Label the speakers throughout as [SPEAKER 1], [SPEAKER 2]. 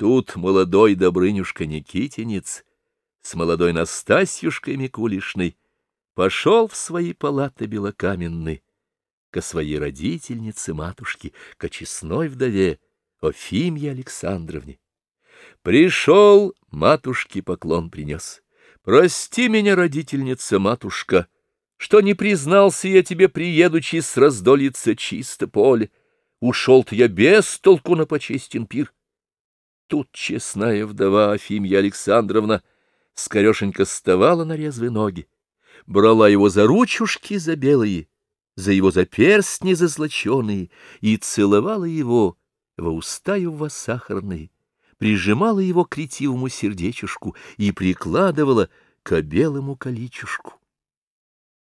[SPEAKER 1] Тут молодой Добрынюшка Никитинец с молодой Настасьюшкой Микулишной пошел в свои палаты белокаменные ко своей родительнице матушке, к очистной вдове Офимье Александровне. Пришел, матушке поклон принес. Прости меня, родительница, матушка, что не признался я тебе, приедучи с раздолица чисто поле. Ушел-то я без толку на почестен пир. Тут честная вдова Афимья Александровна скорешенько вставала на резвые ноги, брала его за ручушки за белые, за его заперстни зазлоченные и целовала его во уста его сахарные, прижимала его к ретивому сердечушку и прикладывала к белому количушку.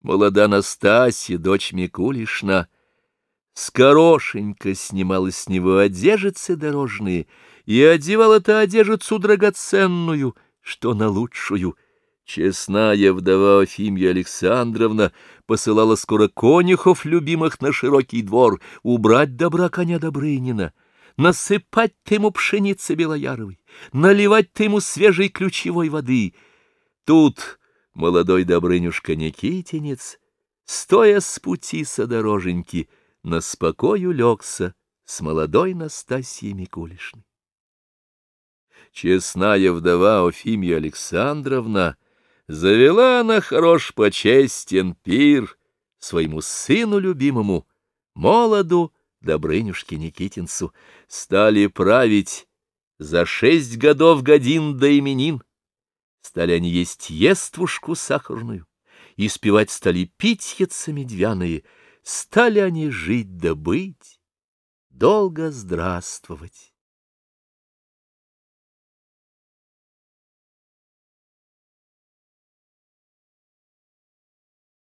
[SPEAKER 1] Молода Настасья, дочь Микулишна, скорошенько снимала с него одежицы дорожные и одевала-то одежицу драгоценную, что на лучшую. Честная вдова Афимья Александровна посылала скоро конюхов любимых на широкий двор убрать добра коня Добрынина, насыпать-то ему пшеницы белояровой, наливать-то ему свежей ключевой воды. Тут молодой Добрынюшка Никитинец, стоя с пути содороженьки, на спокою легся с молодой Настасьей Микулишной. Честная вдова Офимья Александровна завела на хорош почестен пир своему сыну любимому, молоду Добрынюшке Никитинцу, стали править за шесть годов годин до именин. Стали они есть ествушку сахарную, и спевать стали питьицы медвяные, стали они жить да долго здравствовать.